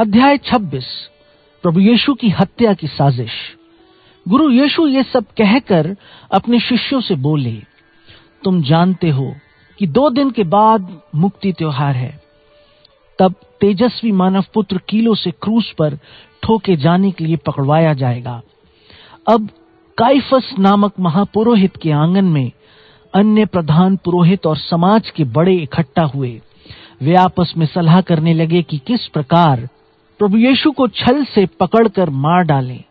अध्याय 26 प्रभु यीशु की हत्या की साजिश। गुरु यीशु ये सब कहकर अपने शिष्यों से बोले, तुम जानते हो कि दो दिन के बाद मुक्ति त्योहार है। तब तेजस्वी मानव पुत्र कीलो से क्रूस पर ठोके जाने के लिए पकड़वाया जाएगा। अब काइफस नामक महापुरोहित के आँगन में अन्य प्रधान पुरोहित और समाज के बड़े इकट्ठा हुए। वे आपस में सलाह करने लगे कि किस प्रकार प्रभु यीशु को छल से पकड़कर मार डालें।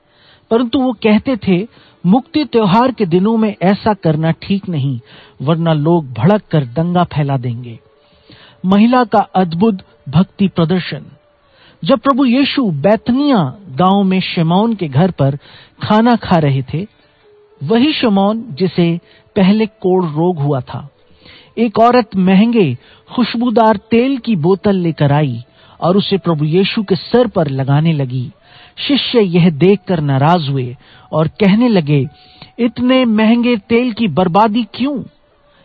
परंतु वो कहते थे, मुक्ति त्योहार के दिनों में ऐसा करना ठीक नहीं, वरना लोग भड़क कर दंगा फैला देंगे। महिला का अद्भुत भक्ति प्रदर्शन। जब प्रभु यीशु बैतनिया गाँव में शेमौन के घर पर खाना खा रहे थे, वही शमौन जिसे पहले कोड़ रोग हुआ था, एक औरत महँगे, खुशबूदार तेल की बोतल लेकर आई और उसे प्रभु यीशु के सर पर लगाने लगी। शिष्य यह देखकर नाराज़ हुए और कहने लगे, इतने महँगे तेल की बर्बादी क्यों?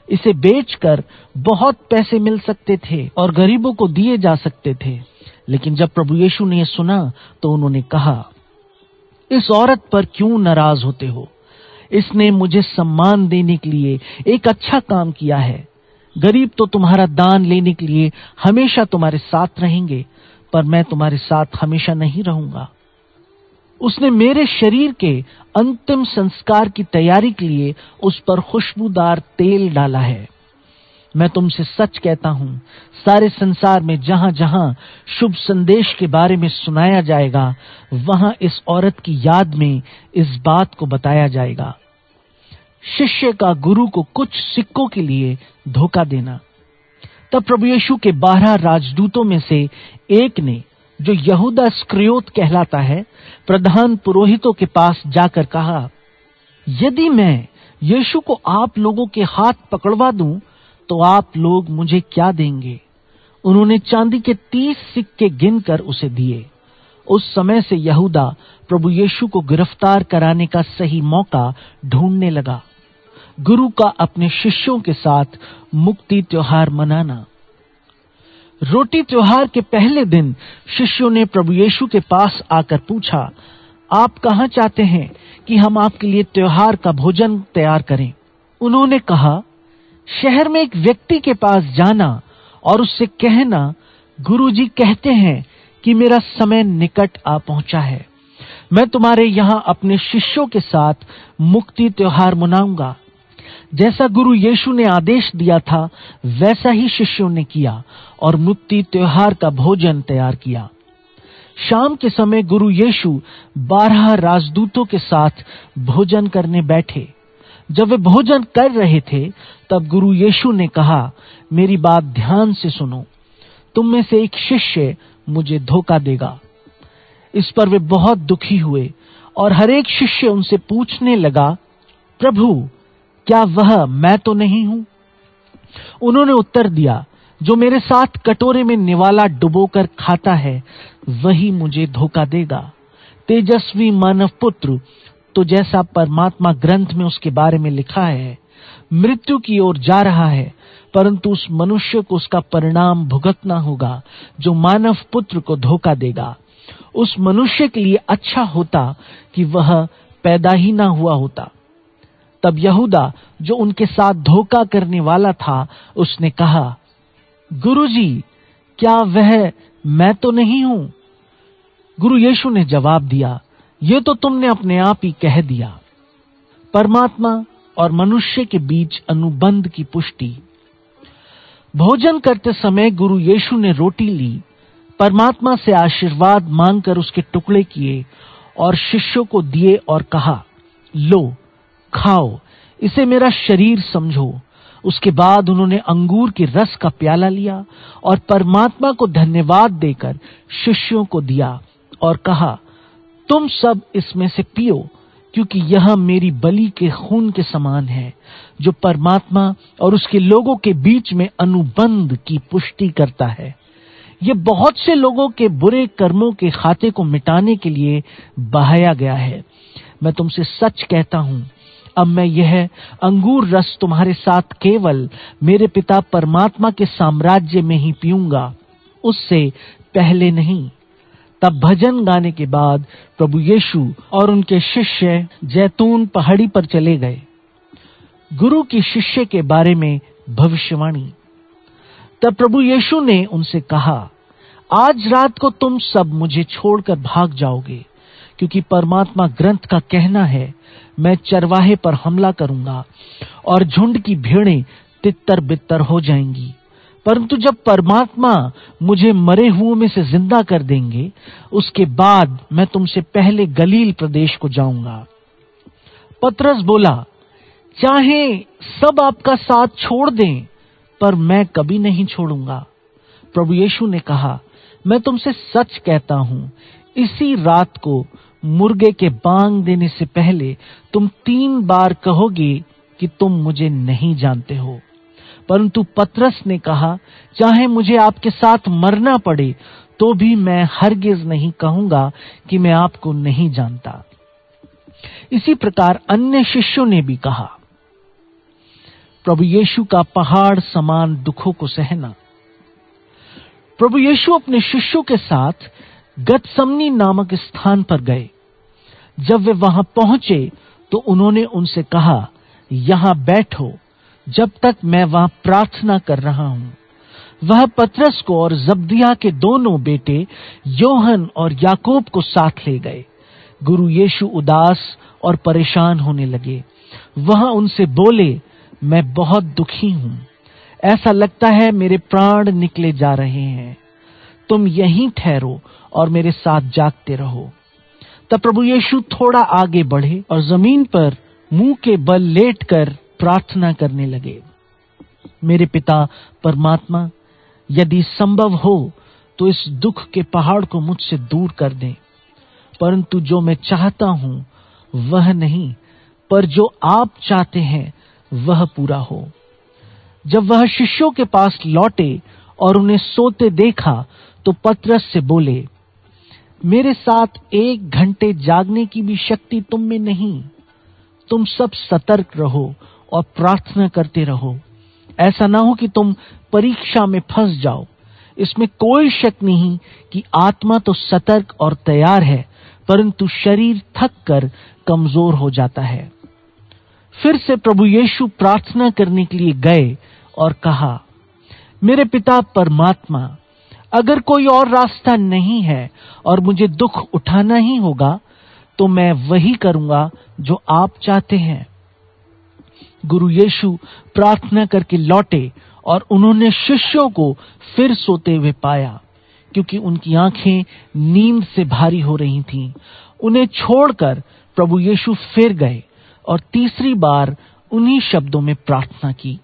इसे बेचकर बहुत पैसे मिल सकते थे और गरीबों को दिए जा सकते थे। लेकिन जब प्रभु यीशु ने यह सुना तो उन्होंने कहा, इस औरत पर क्यों नाराज़ होते हो? इसने मुझे सम्मान देने के लिए एक अच्छा काम किया है। गरीब तो तुम्हारा दान लेने के लिए हमेशा तुम्हारे साथ रहेंगे, पर मैं तुम्हारे साथ हमेशा नहीं रहूँगा। उसने मेरे शरीर के अंतिम संस्कार की तैयारी के लिए उस पर खुशबूदार तेल डाला है। मैं तुमसे सच कहता हूँ, सारे संसार में जहाँ जहाँ शुभ संदेश के बारे में सुनाया जाएगा, वहाँ इस औरत की याद में इस बात को बताया जाएगा। शिष्य का गुरु को कुछ सिक्कों के लिए धोखा देना। तब प्रभु यीशु के बारह राजदूतों में से एक ने, जो यहूदा स्क्रियोत कहलाता है, प्रधान पुरोहितों के पास जाकर कहा, यदि मैं यीशु को आप लोगों के हाथ पकड़वा दूँ तो आप लोग मुझे क्या देंगे? उन्होंने चांदी के तीस सिक्के गिनकर उसे दिए। उस समय से यहूदा प्रभु यीशु को गिरफ़्तार कराने का सही मौका ढूँढने लगा। गुरु का अपने शिष्यों के साथ मुक्ति त्योहार मनाना। रोटी त्योहार के पहले दिन शिष्यों ने प्रभु यीशु के पास आकर पूछा, आप कहाँ चाहते हैं कि हम आपके लिए त्योहार का भोजन तैयार करें? उन्होंने कहा, शहर में एक व्यक्ति के पास जाना और उससे कहना, गुरुजी कहते हैं कि मेरा समय निकट आ पहुँचा है। मैं तुम्हारे यहाँ अपने शिष्यों के साथ मुक्ति त्योहार मनाऊँगा। जैसा गुरु यीशु ने आदेश दिया था, वैसा ही शिष्यों ने किया और मुक्ति त्योहार का भोजन तैयार किया। शाम के समय गुरु यीशु बारह राजदूतों के साथ भोजन करने बैठे। जब वे भोजन कर रहे थे, तब गुरु यीशु ने कहा, मेरी बात ध्यान से सुनो। तुम में से एक शिष्य मुझे धोखा देगा। इस पर वे बहुत दुखी हुए और हरेक शिष्य उनसे पूछने लगा, प्रभु क्या वह मैं तो नहीं हूँ? उन्होंने उत्तर दिया, जो मेरे साथ कटोरे में निवाला डुबोकर खाता है, वही मुझे धोखा देगा। तेजस्वी मानव पुत्र तो जैसा परमात्मा ग्रंथ में उसके बारे में लिखा है, मृत्यु की ओर जा रहा है, परंतु उस मनुष्य को उसका परिणाम भुगतना होगा, जो मानव पुत्र को धोखा देगा। उस मनुष्य के लिए अच्छा होता कि वह पैदा ही ना हुआ होता। तब यहूदा, जो उनके साथ धोखा करने वाला था, उसने कहा, गुरुजी, क्या वह मैं तो नहीं हूँ? गुरु यीशु ने जवाब दिया, ये तो तुमने अपने आप ही कह दिया। परमात्मा और मनुष्य के बीच अनुबंध की पुष्टि। भोजन करते समय गुरु यीशु ने रोटी ली, परमात्मा से आशीर्वाद मांगकर उसके टुकड़े किए और शिष्यों को दिए और कहा, लो खाओ, इसे मेरा शरीर समझो। उसके बाद उन्होंने अंगूर के रस का प्याला लिया और परमात्मा को धन्यवाद देकर शिष्यों को दिया और कहा, तुम सब इसमें से पियो, क्योंकि यह मेरी बलि के खून के समान है, जो परमात्मा और उसके लोगों के बीच में अनुबंध की पुष्टि करता है। ये बहुत से लोगों के बुरे कर्मों के खाते को मिटाने के लिए बहाया गया है। मैं तुमसे सच कहता हूँ अब मैं यह अंगूर रस तुम्हारे साथ केवल मेरे पिता परमात्मा के साम्राज्य में ही पीऊँगा, उससे पहले नहीं। तब भजन गाने के बाद प्रभु यीशु और उनके शिष्य जैतून पहाड़ी पर चले गए। गुरु की शिष्य के बारे में भविष्यवाणी। तब प्रभु यीशु ने उनसे कहा, आज रात को तुम सब मुझे छोड़कर भाग जाओगे, क्योंकि परमात्मा ग्रंथ का कहना है मैं चरवाहे पर हमला करूँगा और झुंड की भेड़ें तितर बितर हो जाएँगी। परंतु जब परमात्मा मुझे मरे हुओं में से ज़िंदा कर देंगे, उसके बाद मैं तुमसे पहले गलील प्रदेश को जाऊँगा। पतरस बोला, चाहे सब आपका साथ छोड़ दें, पर मैं कभी नहीं छोड़ूँगा। प्रभु यीशु ने कहा, मैं तुमसे सच कहता हूँ, इसी रात को मुर्गे के बांग देने से पहले तुम तीन बार कहोगे कि तुम मुझे नहीं जानते हो। परंतु पत्रस ने कहा, चाहे मुझे आपके साथ मरना पड़े तो भी मैं हरगिज नहीं कहूँगा कि मैं आपको नहीं जानता। इसी प्रकार अन्य शिष्यों ने भी कहा, प्रभु यीशु का पहाड़ समान दुखों को सहना। प्रभु यीशु अपने शिष्यों के साथ गतसमनी नामक स्थान पर गए। जब वे वहाँ पहुँचे तो उन्होंने उनसे कहा, यहाँ बैठो, जब तक मैं वहाँ प्रार्थना कर रहा हूँ। वह पत्रस को और जब्दिया के दोनों बेटे योहन और याकूब को साथ ले गए। गुरु यीशु उदास और परेशान होने लगे। वह उनसे बोले, मैं बहुत दुखी हूँ। ऐसा लगता है मेरे प्राण निकले जा रहे हैं। तुम यहीं ठहरो और मेरे साथ जागते रहो। तब प्रभु यीशु थोड़ा आगे बढ़े और ज़मीन पर मुँह के बल लेटकर प्रार्थना करने लगे। मेरे पिता, परमात्मा, यदि संभव हो तो इस दुख के पहाड़ को मुझसे दूर कर दें। परंतु जो मैं चाहता हूँ, वह नहीं, पर जो आप चाहते हैं, वह पूरा हो। जब वह शिष्यों के पास लौटे और उन्हें सोते देखा तो पत्रस से बोले मेरे साथ एक घंटे जागने की भी शक्ति तुम में नहीं। तुम सब सतर्क रहो और प्रार्थना करते रहो। ऐसा ना हो कि तुम परीक्षा में फंस जाओ। इसमें कोई शक नहीं कि आत्मा तो सतर्क और तैयार है, परंतु शरीर थक कर कमज़ोर हो जाता है। फिर से प्रभु यीशु प्रार्थना करने के लिए गए और कहा, मेरे पिता परमात्मा अगर कोई और रास्ता नहीं है और मुझे दुख उठाना ही होगा तो मैं वही करूँगा जो आप चाहते हैं गुरु यीशु प्रार्थना करके लौटे और उन्होंने शिष्यों को फिर सोते हुए पाया, क्योंकि उनकी आँखें नींद से भारी हो रही थीं। उन्हें छोड़कर प्रभु यीशु फिर गए और तीसरी बार उन्हीं शब्दों में प्रार्थना की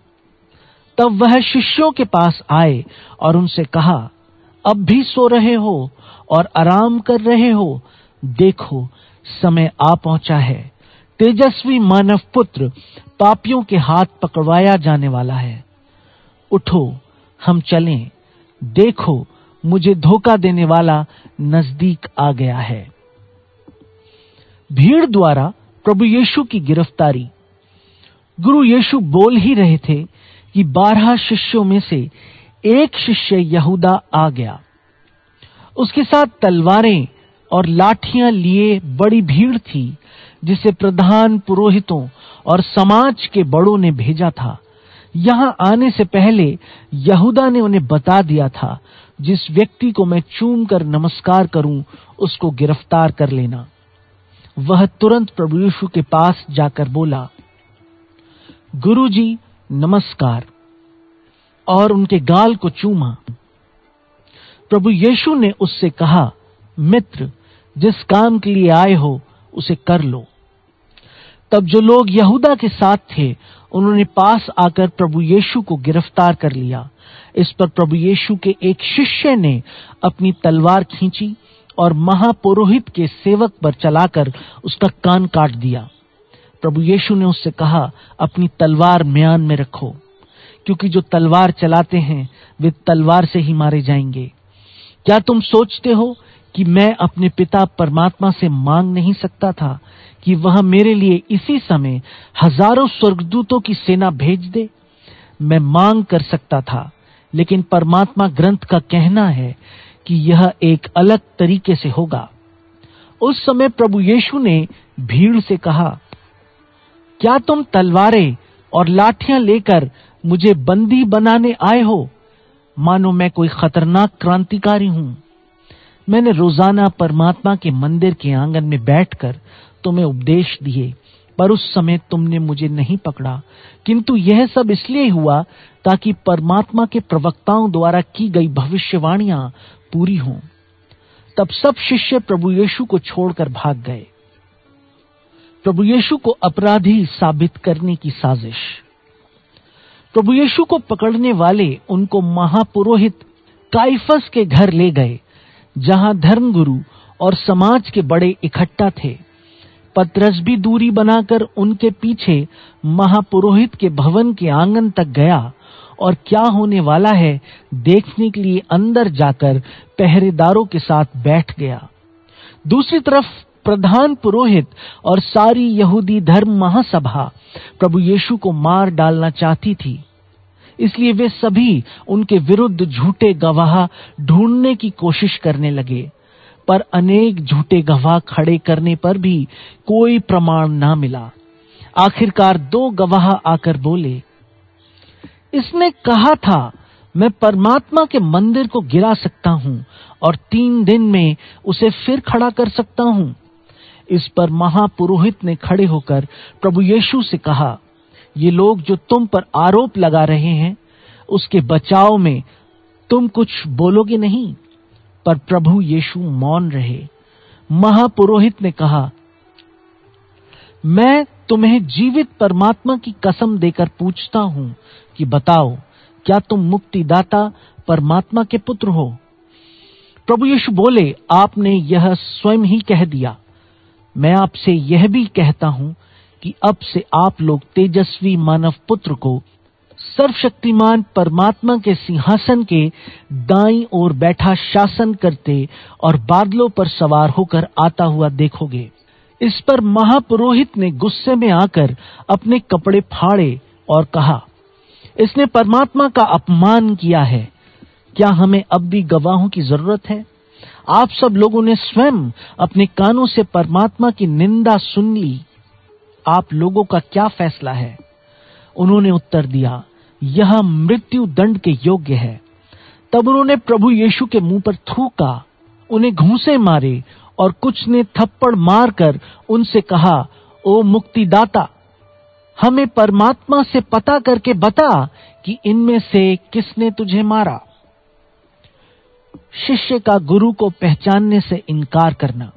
तब वह शिष्यों के पास आए और उनसे कहा अब भी सो रहे हो और आराम कर रहे हो, देखो, समय आ पहुँचा है। तेजस्वी मानव पुत्र, पापियों के हाथ पकड़वाया जाने वाला है। उठो, हम चलें। देखो, मुझे धोखा देने वाला नज़दीक आ गया है। भीड़ द्वारा प्रभु यीशु की गिरफ्तारी। गुरु यीशु बोल ही रहे थे कि बारह शिष्यों में से एक शिष्य यहूदा आ गया। उसके साथ तलवारें और लाठियाँ लिए बड़ी भीड़ थी, जिसे प्रधान पुरोहितों और समाज के बड़ों ने भेजा था। यहाँ आने से पहले यहूदा ने उन्हें बता दिया था, जिस व्यक्ति को मैं चूम कर नमस्कार करूँ, उसको गिरफ़्तार कर लेना। वह तुरंत प्रभु यीशु के पास जाकर बोला, गुरुजी, नमस्कार। और उनके गाल को चूमा। प्रभु यीशु ने उससे कहा, मित्र, जिस काम के लिए आए हो, उसे कर लो। तब जो लोग यहूदा के साथ थे, उन्होंने पास आकर प्रभु यीशु को गिरफ़्तार कर लिया। इस पर प्रभु यीशु के एक शिष्य ने अपनी तलवार खींची और महापुरोहित के सेवक पर चलाकर उसका कान काट दिया। प्रभु यीशु ने उससे कहा, अपनी तलवार म्यान में रखो। क्योंकि जो तलवार चलाते हैं, वे तलवार से ही मारे जाएँगे। क्या तुम सोचते हो कि मैं अपने पिता परमात्मा से मांग नहीं सकता था कि वह मेरे लिए इसी समय हज़ारों स्वर्गदूतों की सेना भेज दे? मैं मांग कर सकता था, लेकिन परमात्मा ग्रंथ का कहना है कि यह एक अलग तरीके से होगा। उस समय प्रभु यीशु ने भीड़ से कहा, क्या तुम तलवारें और लाठियाँ लेकर मुझे बंदी बनाने आए हो? मानो मैं कोई खतरनाक क्रांतिकारी हूँ। मैंने रोज़ाना परमात्मा के मंदिर के आँगन में बैठकर तुम्हें उपदेश दिए, पर उस समय तुमने मुझे नहीं पकड़ा। किंतु यह सब इसलिए हुआ ताकि परमात्मा के प्रवक्ताओं द्वारा की गई भविष्यवाणियाँ पूरी हों। तब सब शिष्य प्रभु यीशु को छोड़कर भाग गए। प्रभु यीशु को अपराधी साबित करने की साजिश। प्रभु यीशु को पकड़ने वाले उनको महापुरोहित काइफस के घर ले गए, जहाँ धर्मगुरु और समाज के बड़े इकट्ठा थे। पत्रस भी दूरी बनाकर उनके पीछे महापुरोहित के भवन के आँगन तक गया और क्या होने वाला है देखने के लिए अंदर जाकर पहरेदारों के साथ बैठ गया। दूसरी तरफ़ प्रधान पुरोहित और सारी यहूदी धर्म महासभा प्रभु यीशु को मार डालना चाहती थी। इसलिए वे सभी उनके विरुद्ध झूठे गवाह ढूँढने की कोशिश करने लगे, पर अनेक झूठे गवाह खड़े करने पर भी कोई प्रमाण ना मिला। आखिरकार दो गवाह आकर बोले, इसने कहा था, मैं परमात्मा के मंदिर को गिरा सकता हूँ और तीन दिन में उसे फिर खड़ा कर सकता हूँ। इस पर महापुरोहित ने खड़े होकर प्रभु यीशु से कहा, ये लोग जो तुम पर आरोप लगा रहे हैं, उसके बचाव में तुम कुछ बोलोगे नहीं? पर प्रभु यीशु मौन रहे। महापुरोहित ने कहा, मैं तुम्हें जीवित परमात्मा की कसम देकर पूछता हूँ कि बताओ, क्या तुम मुक्तिदाता परमात्मा के पुत्र हो? प्रभु यीशु बोले, आपने यह स्वयं ही कह दिया। मैं आपसे यह भी कहता हूँ कि अब से आप लोग तेजस्वी मानव पुत्र को सर्वशक्तिमान परमात्मा के सिंहासन के दाई ओर बैठा शासन करते और बादलों पर सवार होकर आता हुआ देखोगे। इस पर महापुरोहित ने गुस्से में आकर अपने कपड़े फाड़े और कहा, इसने परमात्मा का अपमान किया है। क्या हमें अब भी गवाहों की ज़रूरत है? आप सब लोगों ने स्वयं अपने कानों से परमात्मा की निंदा सुन ली। आप लोगों का क्या फैसला है? उन्होंने उत्तर दिया, यह मृत्यु दंड के योग्य है। तब उन्होंने प्रभु यीशु के मुँह पर थूका, उन्हें घूसे मारे और कुछ ने थप्पड़ मारकर उनसे कहा, ओ मुक्तिदाता, हमें परमात्मा से पता करके बता कि इनमें से किसने तुझे मारा? शिष्य का गुरु को पहचानने से इनकार करना।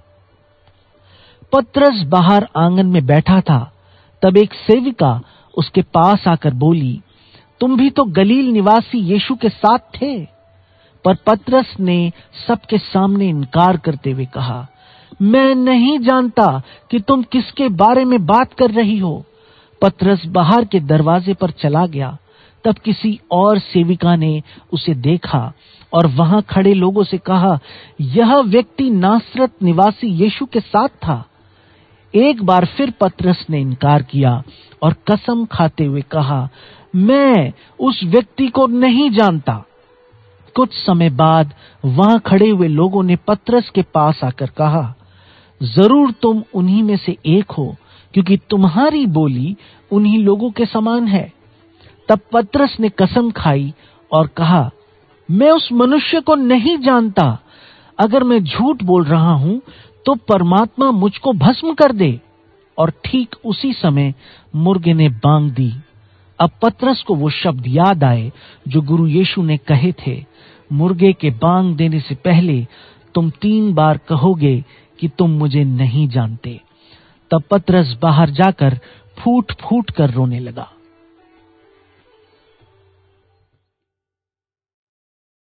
पत्रस बाहर आँगन में बैठा था, तब एक सेविका उसके पास आकर बोली, तुम भी तो गलील निवासी यीशु के साथ थे। पर पत्रस ने सबके सामने इनकार करते हुए कहा, मैं नहीं जानता कि तुम किसके बारे में बात कर रही हो। पत्रस बाहर के दरवाजे पर चला गया तब किसी और सेविका ने उसे देखा और वहाँ खड़े लोगों से कहा, यह व्यक्ति नासरत निवासी यीशु के साथ था। एक बार फिर पत्रस ने इनकार किया और कसम खाते हुए कहा, मैं उस व्यक्ति को नहीं जानता। कुछ समय बाद वहाँ खड़े हुए लोगों ने पत्रस के पास आकर कहा, ज़रूर तुम उन्हीं में से एक हो, क्योंकि तुम्हारी बोली उन्हीं लोगों के समान है। तब पत्रस ने कसम खाई और कहा, मैं उस मनुष्य को नहीं जानता। अगर मैं झूठ बोल रहा हूँ तो परमात्मा मुझको भस्म कर दे। और ठीक उसी समय मुर्गे ने बांग दी। अब पत्रस को वो शब्द याद आए जो गुरु यीशु ने कहे थे, मुर्गे के बांग देने से पहले तुम तीन बार कहोगे कि तुम मुझे नहीं जानते। तब पत्रस बाहर जाकर फूट फूट कर रोने लगा।